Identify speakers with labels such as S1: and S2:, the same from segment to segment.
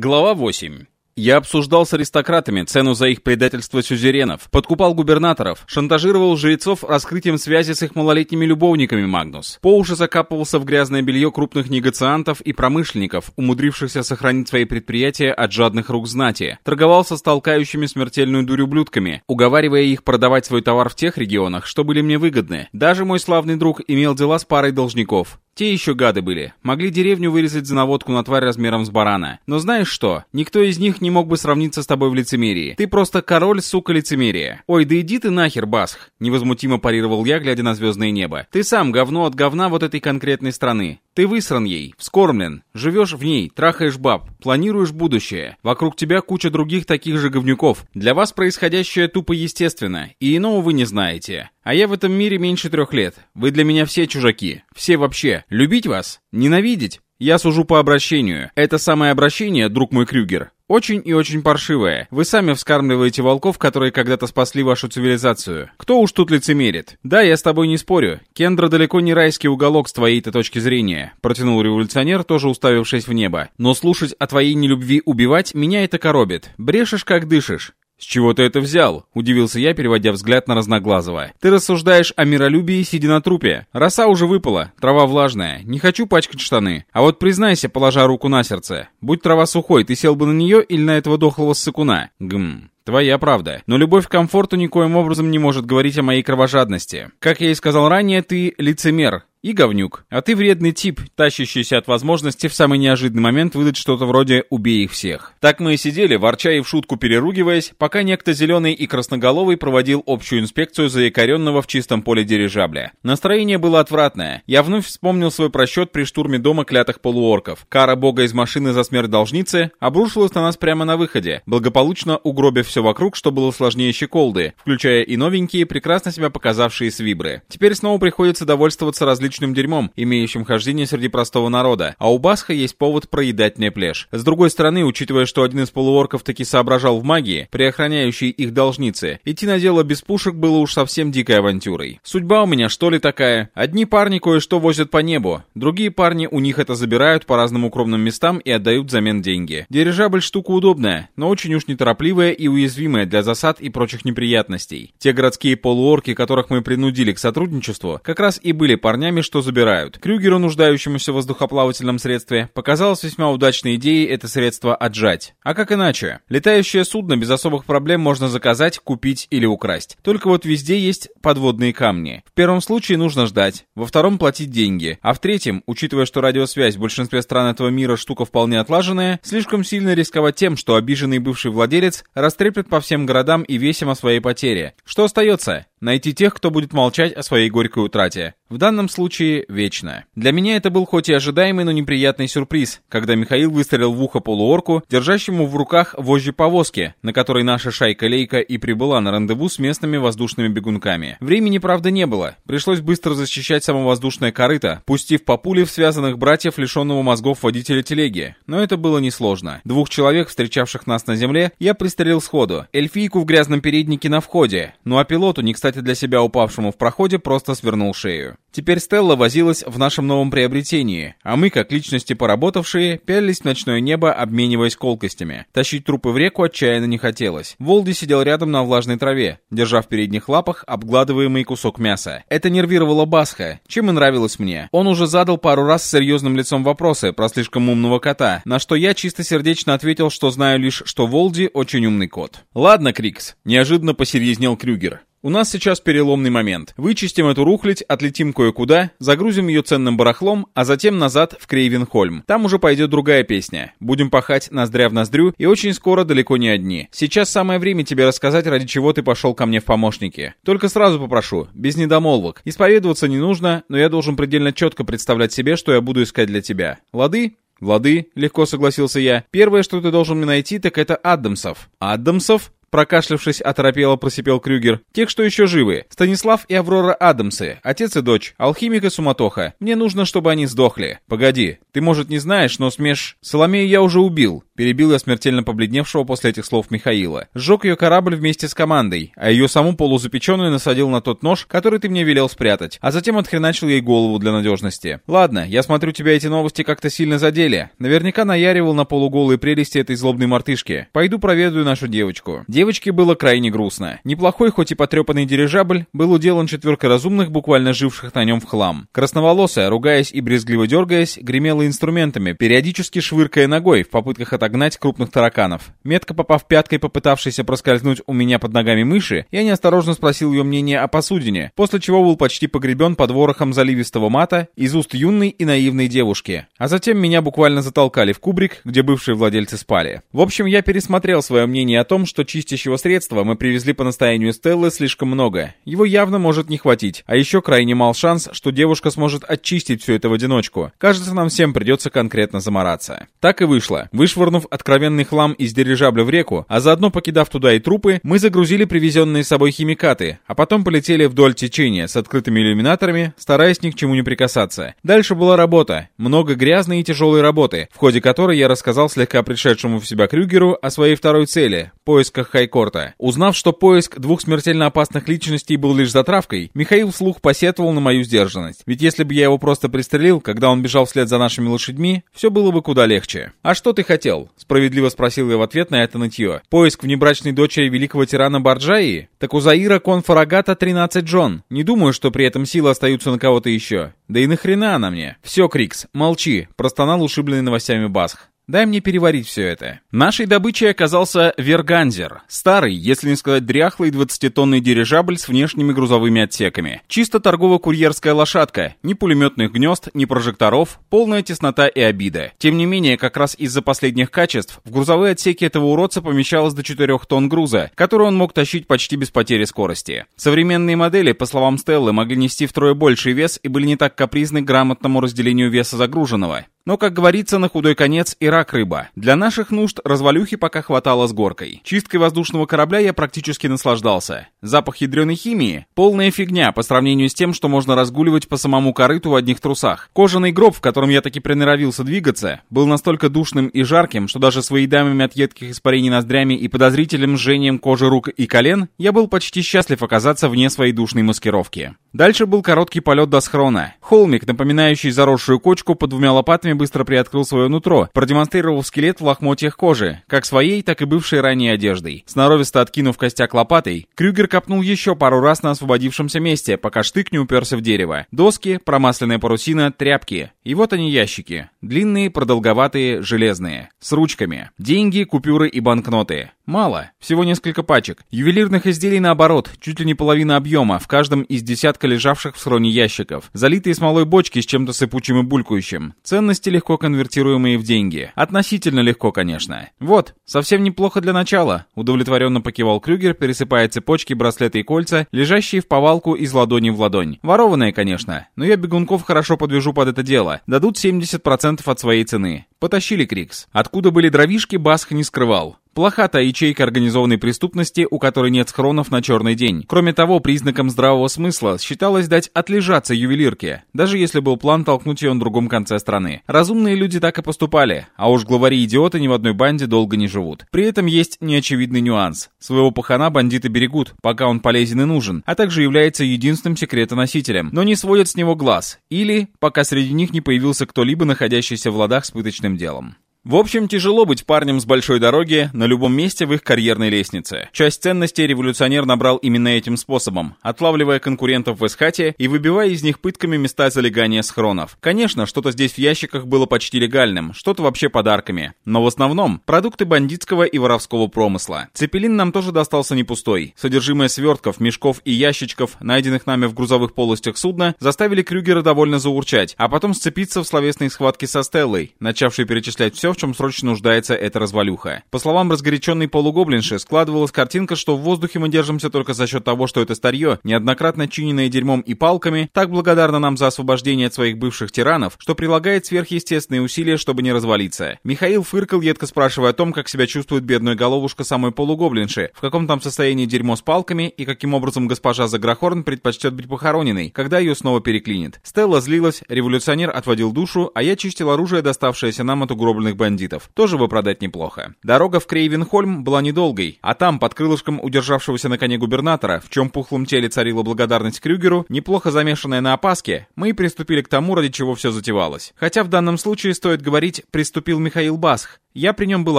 S1: Глава 8. Я обсуждал с аристократами цену за их предательство сюзеренов, подкупал губернаторов, шантажировал жрецов раскрытием связи с их малолетними любовниками Магнус. По уши закапывался в грязное белье крупных негациантов и промышленников, умудрившихся сохранить свои предприятия от жадных рук знати. Торговался с толкающими смертельную дурь ублюдками, уговаривая их продавать свой товар в тех регионах, что были мне выгодны. Даже мой славный друг имел дела с парой должников. Те еще гады были. Могли деревню вырезать за наводку на тварь размером с барана. Но знаешь что? Никто из них не мог бы сравниться с тобой в лицемерии. Ты просто король, сука, лицемерия. Ой, да иди ты нахер, Басх. Невозмутимо парировал я, глядя на звездное небо. Ты сам говно от говна вот этой конкретной страны. Ты высран ей, вскормлен, живешь в ней, трахаешь баб, планируешь будущее. Вокруг тебя куча других таких же говнюков. Для вас происходящее тупо естественно, и иного вы не знаете. А я в этом мире меньше трех лет. Вы для меня все чужаки. Все вообще. Любить вас? Ненавидеть? Я сужу по обращению. Это самое обращение, друг мой Крюгер, очень и очень паршивое. Вы сами вскармливаете волков, которые когда-то спасли вашу цивилизацию. Кто уж тут лицемерит? Да, я с тобой не спорю. Кендра далеко не райский уголок с твоей-то точки зрения. Протянул революционер, тоже уставившись в небо. Но слушать о твоей нелюбви убивать меня это коробит. Брешешь как дышишь. «С чего ты это взял?» — удивился я, переводя взгляд на Разноглазого. «Ты рассуждаешь о миролюбии, сидя на трупе. Роса уже выпала, трава влажная. Не хочу пачкать штаны. А вот признайся, положа руку на сердце. Будь трава сухой, ты сел бы на нее или на этого дохлого ссыкуна?» «Гм...» Твоя правда. Но любовь к комфорту никоим образом не может говорить о моей кровожадности. Как я и сказал ранее, ты лицемер, и говнюк. А ты вредный тип, тащащийся от возможности в самый неожиданный момент выдать что-то вроде «убей их всех». Так мы и сидели, ворча и в шутку переругиваясь, пока некто зеленый и красноголовый проводил общую инспекцию заякоренного в чистом поле дирижабля. Настроение было отвратное. Я вновь вспомнил свой просчет при штурме дома клятых полуорков. Кара бога из машины за смерть должницы обрушилась на нас прямо на выходе, благополучно угробив все вокруг, что было сложнее щеколды, включая и новенькие, прекрасно себя показавшие свибры. Теперь снова приходится довольствоваться различными различным дерьмом, имеющим хождение среди простого народа, а у Басха есть повод проедать мне плешь. С другой стороны, учитывая, что один из полуорков таки соображал в магии, при охраняющей их должнице, идти на дело без пушек было уж совсем дикой авантюрой. Судьба у меня что ли такая? Одни парни кое-что возят по небу, другие парни у них это забирают по разным укромным местам и отдают взамен деньги. Дирижабль штука удобная, но очень уж неторопливая и уязвимая для засад и прочих неприятностей. Те городские полуорки, которых мы принудили к сотрудничеству, как раз и были парнями, сами что забирают. Крюгеру, нуждающемуся в воздухоплавательном средстве, показалось весьма удачной идеей это средство отжать. А как иначе? Летающее судно без особых проблем можно заказать, купить или украсть. Только вот везде есть подводные камни. В первом случае нужно ждать, во втором платить деньги, а в третьем, учитывая, что радиосвязь в большинстве стран этого мира штука вполне отлаженная, слишком сильно рисковать тем, что обиженный бывший владелец растреплет по всем городам и весим о своей потере. Что остается? Найти тех, кто будет молчать о своей горькой утрате. В данном случае, вечно. Для меня это был хоть и ожидаемый, но неприятный сюрприз, когда Михаил выстрелил в ухо полуорку, держащему в руках вожжи повозки, на которой наша шайка-лейка и прибыла на рандеву с местными воздушными бегунками. Времени, правда, не было. Пришлось быстро защищать самовоздушное корыто, пустив по пуле в связанных братьев, лишенного мозгов водителя телеги. Но это было несложно. Двух человек, встречавших нас на земле, я пристрелил сходу. Эльфийку в грязном переднике на входе. Ну а пилоту, не кстати, кстати, для себя упавшему в проходе, просто свернул шею. Теперь Стелла возилась в нашем новом приобретении, а мы, как личности поработавшие, пялились в ночное небо, обмениваясь колкостями. Тащить трупы в реку отчаянно не хотелось. Волди сидел рядом на влажной траве, держа в передних лапах обгладываемый кусок мяса. Это нервировало Басха, чем и нравилось мне. Он уже задал пару раз с серьезным лицом вопросы про слишком умного кота, на что я чисто сердечно ответил, что знаю лишь, что Волди очень умный кот. «Ладно, Крикс», — неожиданно посерьезнел Крюгер. У нас сейчас переломный момент. Вычистим эту рухлядь, отлетим кое-куда, загрузим ее ценным барахлом, а затем назад в Крейвенхольм. Там уже пойдет другая песня. Будем пахать ноздря в ноздрю, и очень скоро далеко не одни. Сейчас самое время тебе рассказать, ради чего ты пошел ко мне в помощники. Только сразу попрошу, без недомолвок. Исповедоваться не нужно, но я должен предельно четко представлять себе, что я буду искать для тебя. Лады? «Влады», — легко согласился я. «Первое, что ты должен мне найти, так это Адамсов». «Адамсов?» Прокашлявшись, оторопело просипел Крюгер. «Тех, что еще живы. Станислав и Аврора Адамсы. Отец и дочь. Алхимик и суматоха. Мне нужно, чтобы они сдохли. Погоди, ты, может, не знаешь, но смеш... Соломею я уже убил. Перебил я смертельно побледневшего после этих слов Михаила. Сжег ее корабль вместе с командой, а ее саму полузапеченную насадил на тот нож, который ты мне велел спрятать, а затем отхреначил ей голову для надежности. Ладно, я смотрю, тебя эти новости как-то сильно задели. Наверняка наяривал на полуголые прелести этой злобной мартышки. Пойду проведаю нашу девочку. Девочке было крайне грустно. Неплохой, хоть и потрепанный дирижабль, был уделан четверкой разумных, буквально живших на нем в хлам. Красноволосая, ругаясь и брезгливо дергаясь, гремела инструментами, периодически швыркая ногой в попытках отогнать крупных тараканов. Метко попав пяткой, попытавшейся проскользнуть у меня под ногами мыши, я неосторожно спросил ее мнение о посудине, после чего был почти погребен под ворохом заливистого мата из уст юной и наивной девушки. А затем меня буквально затолкали в кубрик, где бывшие владельцы спали. В общем, я пересмотрел свое мнение о том, что чистящего средства мы привезли по настоянию Стеллы слишком много. Его явно может не хватить, а еще крайне мал шанс, что девушка сможет очистить все это в одиночку. Кажется, нам всем придется конкретно замораться. Так и вышло. Вышвырнув откровенный хлам из дирижабля в реку, а заодно покидав туда и трупы, мы загрузили привезенные с собой химикаты, а потом полетели вдоль течения с открытыми иллюминаторами, стараясь ни к чему не прикасаться. Дальше была работа, много грязной и тяжелой работы, в ходе которой я рассказал слегка пришедшему в себя Крюгеру о своей второй цели — поисках Хайкорта. Узнав, что поиск двух смертельно опасных личностей был лишь затравкой, Михаил вслух посетовал на мою сдержанность. Ведь если бы я его просто пристрелил, когда он бежал вслед за нашими лошадьми, все было бы куда легче. «А что ты хотел?» Справедливо спросил я в ответ на это нытье. Поиск внебрачной дочери великого тирана Барджаи? Так у Заира Конфарагата 13 Джон. Не думаю, что при этом силы остаются на кого-то еще. Да и нахрена она мне? Все, Крикс, молчи, простонал ушибленный новостями Басх. Дай мне переварить все это. Нашей добычей оказался Верганзер. Старый, если не сказать дряхлый, 20-тонный дирижабль с внешними грузовыми отсеками. Чисто торгово-курьерская лошадка. Ни пулеметных гнезд, ни прожекторов, полная теснота и обида. Тем не менее, как раз из-за последних качеств, в грузовые отсеки этого уродца помещалось до 4 тонн груза, который он мог тащить почти без потери скорости. Современные модели, по словам Стеллы, могли нести втрое больший вес и были не так капризны к грамотному разделению веса загруженного. Но, как говорится, на худой конец и рак рыба. Для наших нужд развалюхи пока хватало с горкой. Чисткой воздушного корабля я практически наслаждался. Запах ядреной химии — полная фигня по сравнению с тем, что можно разгуливать по самому корыту в одних трусах. Кожаный гроб, в котором я таки приноровился двигаться, был настолько душным и жарким, что даже с выедаемыми от едких испарений ноздрями и подозрительным жжением кожи рук и колен, я был почти счастлив оказаться вне своей душной маскировки. Дальше был короткий полет до схрона. Холмик, напоминающий заросшую кочку, под двумя лопатами быстро приоткрыл свое нутро, продемонстрировав скелет в лохмотьях кожи, как своей, так и бывшей ранее одеждой. Сноровисто откинув костяк лопатой, Крюгер копнул еще пару раз на освободившемся месте, пока штык не уперся в дерево. Доски, промасленная парусина, тряпки. И вот они ящики. Длинные, продолговатые, железные. С ручками. Деньги, купюры и банкноты. Мало, всего несколько пачек. Ювелирных изделий наоборот, чуть ли не половина объема, в каждом из десятка лежавших в схроне ящиков. Залитые смолой бочки с чем-то сыпучим и булькающим. Ценности легко конвертируемые в деньги. Относительно легко, конечно. Вот, совсем неплохо для начала. Удовлетворенно покивал Крюгер, пересыпая цепочки, браслеты и кольца, лежащие в повалку из ладони в ладонь. Ворованные, конечно, но я бегунков хорошо подвяжу под это дело. Дадут 70% от своей цены. Потащили Крикс. Откуда были дровишки, Басх не скрывал. Плоха та ячейка организованной преступности, у которой нет схронов на черный день. Кроме того, признаком здравого смысла считалось дать отлежаться ювелирке, даже если был план толкнуть ее на другом конце страны. Разумные люди так и поступали, а уж главари-идиоты ни в одной банде долго не живут. При этом есть неочевидный нюанс. Своего пахана бандиты берегут, пока он полезен и нужен, а также является единственным секретоносителем, но не сводят с него глаз, или пока среди них не появился кто-либо, находящийся в ладах с пыточным делом. В общем, тяжело быть парнем с большой дороги на любом месте в их карьерной лестнице. Часть ценностей революционер набрал именно этим способом, отлавливая конкурентов в эсхате и выбивая из них пытками места залегания схронов. Конечно, что-то здесь в ящиках было почти легальным, что-то вообще подарками. Но в основном продукты бандитского и воровского промысла. Цепелин нам тоже достался не пустой. Содержимое свертков, мешков и ящичков, найденных нами в грузовых полостях судна, заставили Крюгера довольно заурчать, а потом сцепиться в словесной схватке со Стеллой, начавшей перечислять все, чем срочно нуждается эта развалюха. По словам разгоряченной полугоблинши, складывалась картинка, что в воздухе мы держимся только за счет того, что это старье, неоднократно чиненное дерьмом и палками, так благодарно нам за освобождение от своих бывших тиранов, что прилагает сверхъестественные усилия, чтобы не развалиться. Михаил фыркал, едко спрашивая о том, как себя чувствует бедная головушка самой полугоблинши, в каком там состоянии дерьмо с палками и каким образом госпожа Заграхорн предпочтет быть похороненной, когда ее снова переклинит. Стелла злилась, революционер отводил душу, а я чистил оружие, доставшееся нам от угробленных бандитов. Тоже бы продать неплохо. Дорога в Крейвенхольм была недолгой, а там, под крылышком удержавшегося на коне губернатора, в чем пухлом теле царила благодарность Крюгеру, неплохо замешанная на опаске, мы и приступили к тому, ради чего все затевалось. Хотя в данном случае, стоит говорить, приступил Михаил Басх. Я при нем был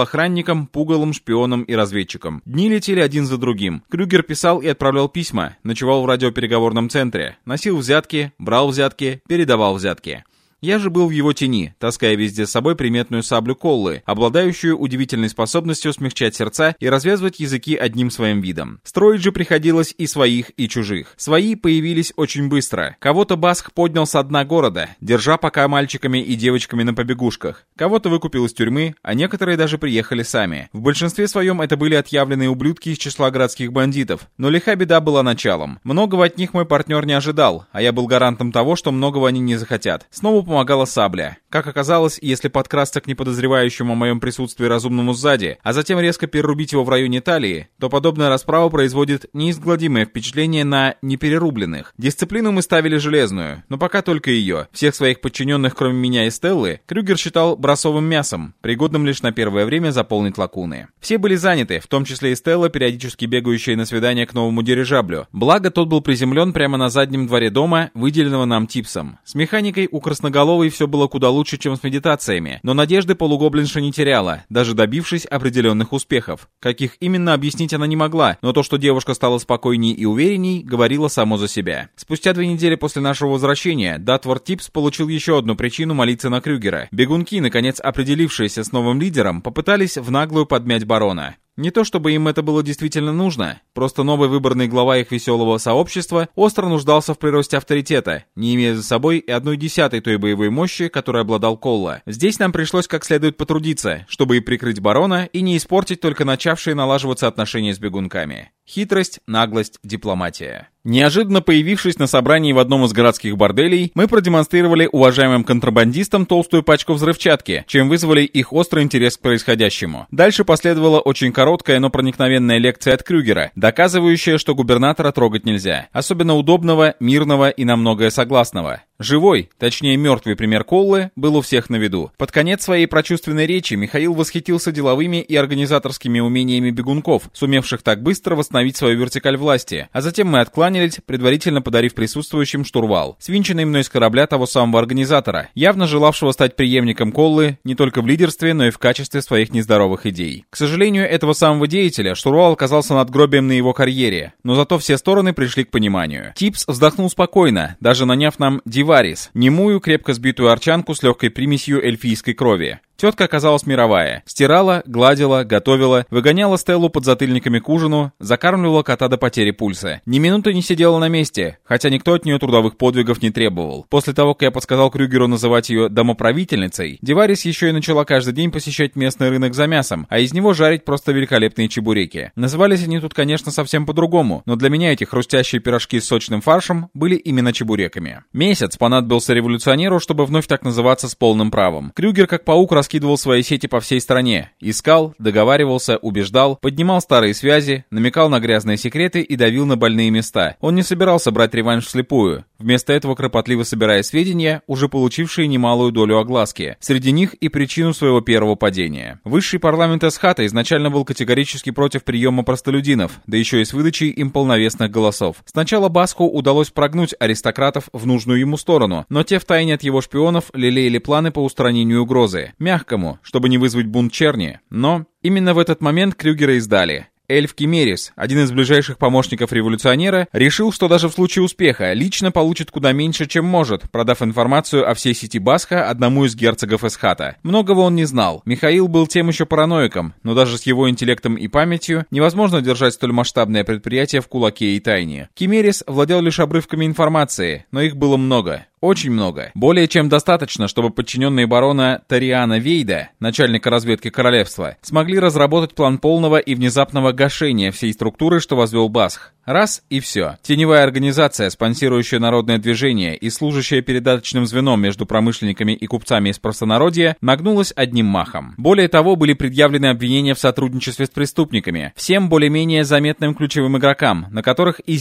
S1: охранником, пугалом, шпионом и разведчиком. Дни летели один за другим. Крюгер писал и отправлял письма, ночевал в радиопереговорном центре, носил взятки, брал взятки, передавал взятки. Я же был в его тени, таская везде с собой приметную саблю Коллы, обладающую удивительной способностью смягчать сердца и развязывать языки одним своим видом. Строить же приходилось и своих, и чужих. Свои появились очень быстро. Кого-то Басх поднял со дна города, держа пока мальчиками и девочками на побегушках. Кого-то выкупил из тюрьмы, а некоторые даже приехали сами. В большинстве своем это были отъявленные ублюдки из числа городских бандитов. Но лиха беда была началом. Многого от них мой партнер не ожидал, а я был гарантом того, что многого они не захотят. Снова помогала сабля. Как оказалось, если подкрасться к неподозревающему о моем присутствии разумному сзади, а затем резко перерубить его в районе талии, то подобная расправа производит неизгладимое впечатление на неперерубленных. Дисциплину мы ставили железную, но пока только ее. Всех своих подчиненных, кроме меня и Стеллы, Крюгер считал бросовым мясом, пригодным лишь на первое время заполнить лакуны. Все были заняты, в том числе и Стелла, периодически бегающая на свидание к новому дирижаблю. Благо, тот был приземлен прямо на заднем дворе дома, выделенного нам типсом. С механикой у красноголового Головой все было куда лучше, чем с медитациями, но надежды полугоблинша не теряла, даже добившись определенных успехов. Каких именно объяснить она не могла, но то, что девушка стала спокойней и уверенней, говорило само за себя. Спустя две недели после нашего возвращения, Датвор Типс получил еще одну причину молиться на Крюгера. Бегунки, наконец определившиеся с новым лидером, попытались в наглую подмять барона. Не то чтобы им это было действительно нужно, просто новый выборный глава их веселого сообщества остро нуждался в приросте авторитета, не имея за собой и одной десятой той боевой мощи, которой обладал Колла. Здесь нам пришлось как следует потрудиться, чтобы и прикрыть барона, и не испортить только начавшие налаживаться отношения с бегунками. Хитрость, наглость, дипломатия. Неожиданно появившись на собрании в одном из городских борделей, мы продемонстрировали уважаемым контрабандистам толстую пачку взрывчатки, чем вызвали их острый интерес к происходящему. Дальше последовала очень короткая, но проникновенная лекция от Крюгера, доказывающая, что губернатора трогать нельзя. Особенно удобного, мирного и на многое согласного. Живой, точнее мертвый пример Коллы, был у всех на виду. Под конец своей прочувственной речи Михаил восхитился деловыми и организаторскими умениями бегунков, сумевших так быстро восстановить свою вертикаль власти. А затем мы откланялись, предварительно подарив присутствующим штурвал, свинченный мной с корабля того самого организатора, явно желавшего стать преемником Коллы не только в лидерстве, но и в качестве своих нездоровых идей. К сожалению, этого самого деятеля штурвал оказался надгробием на его карьере, но зато все стороны пришли к пониманию. Типс вздохнул спокойно, даже наняв нам дива Варис, немую, крепко сбитую арчанку с легкой примесью эльфийской крови. Тетка оказалась мировая. Стирала, гладила, готовила, выгоняла Стеллу под затыльниками к ужину, закармливала кота до потери пульса. Ни минуты не сидела на месте, хотя никто от нее трудовых подвигов не требовал. После того, как я подсказал Крюгеру называть ее домоправительницей, Деварис еще и начала каждый день посещать местный рынок за мясом, а из него жарить просто великолепные чебуреки. Назывались они тут, конечно, совсем по-другому, но для меня эти хрустящие пирожки с сочным фаршем были именно чебуреками. Месяц понадобился революционеру, чтобы вновь так называться с полным правом. Крюгер, как паук, раскидывал свои сети по всей стране, искал, договаривался, убеждал, поднимал старые связи, намекал на грязные секреты и давил на больные места. Он не собирался брать реванш вслепую. Вместо этого кропотливо собирая сведения, уже получившие немалую долю огласки. Среди них и причину своего первого падения. Высший парламент Эсхата изначально был категорически против приема простолюдинов, да еще и с выдачей им полновесных голосов. Сначала Баску удалось прогнуть аристократов в нужную ему сторону, но те втайне от его шпионов лелеяли планы по устранению угрозы. Мягко мягкому, чтобы не вызвать бунт черни, но именно в этот момент Крюгера издали. Эльф Кимерис, один из ближайших помощников революционера, решил, что даже в случае успеха лично получит куда меньше, чем может, продав информацию о всей сети Басха одному из герцогов Эсхата. Многого он не знал. Михаил был тем еще параноиком, но даже с его интеллектом и памятью невозможно держать столь масштабное предприятие в кулаке и тайне. Кимерис владел лишь обрывками информации, но их было много. Очень много. Более чем достаточно, чтобы подчиненные барона Тариана Вейда, начальника разведки королевства, смогли разработать план полного и внезапного гашения всей структуры, что возвел Басх. Раз и все. Теневая организация, спонсирующая народное движение и служащая передаточным звеном между промышленниками и купцами из простонародья, нагнулась одним махом. Более того, были предъявлены обвинения в сотрудничестве с преступниками, всем более-менее заметным ключевым игрокам, на которых и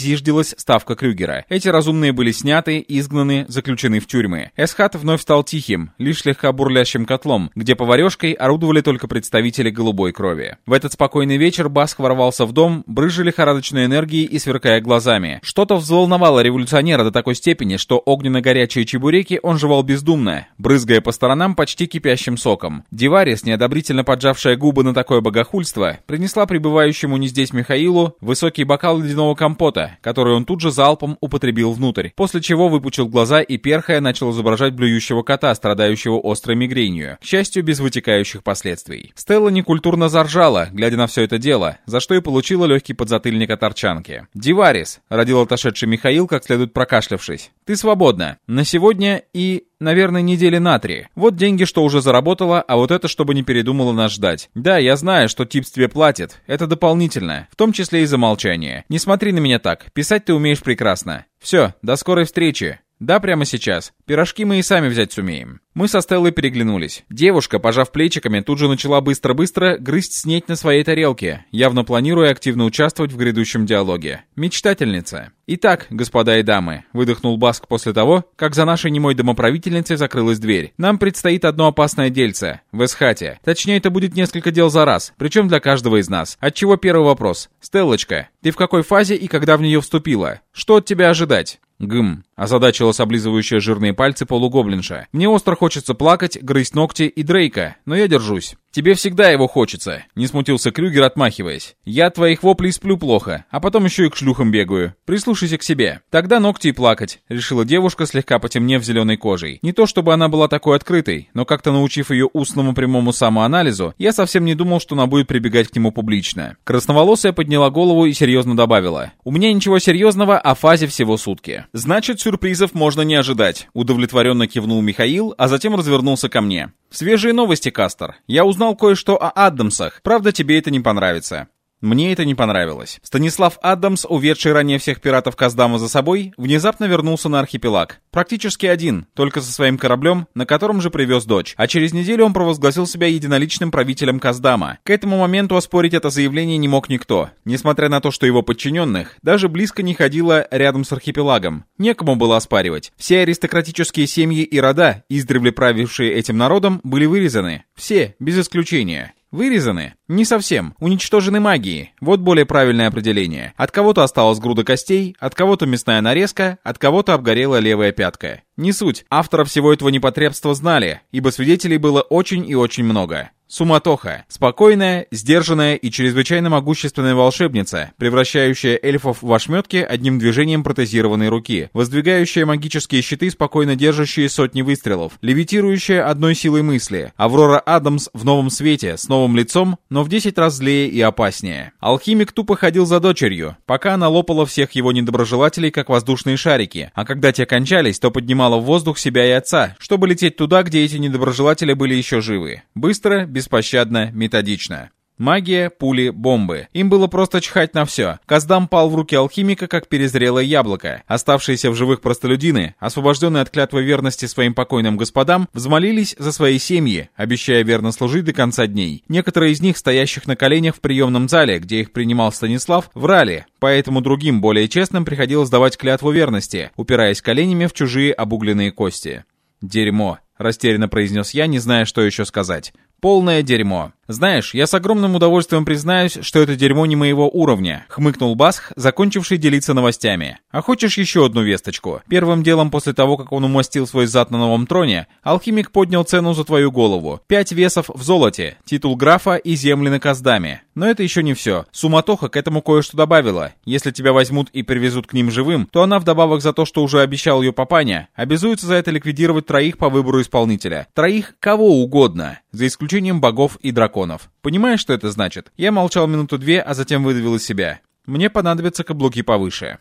S1: ставка Крюгера. Эти разумные были сняты, изгнаны, заключены в тюрьмы. Эсхат вновь стал тихим, лишь слегка бурлящим котлом, где поварешкой орудовали только представители голубой крови. В этот спокойный вечер Баск ворвался в дом, брыжа лихорадочной энергией и сверкая глазами. Что-то взволновало революционера до такой степени, что огненно-горячие чебуреки он жевал бездумно, брызгая по сторонам почти кипящим соком. Диварис, неодобрительно поджавшая губы на такое богохульство, принесла прибывающему не здесь Михаилу высокий бокал ледяного компота, который он тут же залпом употребил внутрь, после чего выпучил глаза и перхая начал изображать блюющего кота, страдающего острой мигренью, к счастью, без вытекающих последствий. Стелла некультурно заржала, глядя на все это дело, за что и получила легкий подзатыльник от арчанки. «Диварис», — родил отошедший Михаил, как следует прокашлявшись. «Ты свободна. На сегодня и наверное, недели на три. Вот деньги, что уже заработала, а вот это, чтобы не передумала нас ждать. Да, я знаю, что тип тебе платит. Это дополнительно, в том числе и за молчание. Не смотри на меня так. Писать ты умеешь прекрасно. Все, до скорой встречи. Да, прямо сейчас. Пирожки мы и сами взять сумеем. Мы со Стеллой переглянулись. Девушка, пожав плечиками, тут же начала быстро-быстро грызть снеть на своей тарелке, явно планируя активно участвовать в грядущем диалоге. Мечтательница. «Итак, господа и дамы», — выдохнул Баск после того, как за нашей немой домоправительницей закрылась дверь. «Нам предстоит одно опасное дельце. В Эсхате. Точнее, это будет несколько дел за раз, причем для каждого из нас. Отчего первый вопрос? Стеллочка, ты в какой фазе и когда в нее вступила? Что от тебя ожидать?» «Гм», — озадачила облизывающая жирные пальцы полугоблинша. «Мне остро хочется плакать, грызть ногти и Дрейка, но я держусь». «Тебе всегда его хочется», — не смутился Крюгер, отмахиваясь. «Я от твоих воплей сплю плохо, а потом еще и к шлюхам бегаю. Прислушайся к себе. Тогда ногти и плакать», — решила девушка, слегка потемнев зеленой кожей. Не то чтобы она была такой открытой, но как-то научив ее устному прямому самоанализу, я совсем не думал, что она будет прибегать к нему публично. Красноволосая подняла голову и серьезно добавила. «У меня ничего серьезного, а фазе всего сутки». «Значит, сюрпризов можно не ожидать», — удовлетворенно кивнул Михаил, а затем развернулся ко мне. «Свежие новости, Кастер. Я узнал кое-что о Адамсах. Правда, тебе это не понравится». Мне это не понравилось. Станислав Адамс, уведший ранее всех пиратов Каздама за собой, внезапно вернулся на архипелаг. Практически один, только со своим кораблем, на котором же привез дочь. А через неделю он провозгласил себя единоличным правителем Каздама. К этому моменту оспорить это заявление не мог никто, несмотря на то, что его подчиненных даже близко не ходило рядом с архипелагом. Некому было оспаривать. Все аристократические семьи и рода, издревле правившие этим народом, были вырезаны. Все, без исключения. Вырезаны? Не совсем. Уничтожены магией. Вот более правильное определение. От кого-то осталась груда костей, от кого-то мясная нарезка, от кого-то обгорела левая пятка. Не суть. Авторов всего этого непотребства знали, ибо свидетелей было очень и очень много. Суматоха. Спокойная, сдержанная и чрезвычайно могущественная волшебница, превращающая эльфов в ошметки одним движением протезированной руки, воздвигающая магические щиты, спокойно держащие сотни выстрелов, левитирующая одной силой мысли, Аврора Адамс в новом свете, с новым лицом, но в 10 раз злее и опаснее. Алхимик тупо ходил за дочерью, пока она лопала всех его недоброжелателей, как воздушные шарики, а когда те кончались, то поднимала в воздух себя и отца, чтобы лететь туда, где эти недоброжелатели были еще живы. Быстро, беспощадно, методично. Магия, пули, бомбы. Им было просто чхать на все. Каздам пал в руки алхимика, как перезрелое яблоко. Оставшиеся в живых простолюдины, освобожденные от клятвы верности своим покойным господам, взмолились за свои семьи, обещая верно служить до конца дней. Некоторые из них, стоящих на коленях в приемном зале, где их принимал Станислав, врали, поэтому другим, более честным, приходилось давать клятву верности, упираясь коленями в чужие обугленные кости. «Дерьмо», — растерянно произнес я, не зная, что еще сказать. Полное дерьмо. Знаешь, я с огромным удовольствием признаюсь, что это дерьмо не моего уровня, хмыкнул Басх, закончивший делиться новостями. А хочешь еще одну весточку? Первым делом после того, как он умастил свой зад на новом троне, алхимик поднял цену за твою голову. Пять весов в золоте, титул графа и земли на Каздаме. Но это еще не все. Суматоха к этому кое-что добавила. Если тебя возьмут и привезут к ним живым, то она вдобавок за то, что уже обещал ее папаня, обязуется за это ликвидировать троих по выбору исполнителя. Троих кого угодно, за исключением богов и драконов. Понимаешь, что это значит? Я молчал минуту две, а затем выдавил из себя. Мне понадобятся каблуки повыше.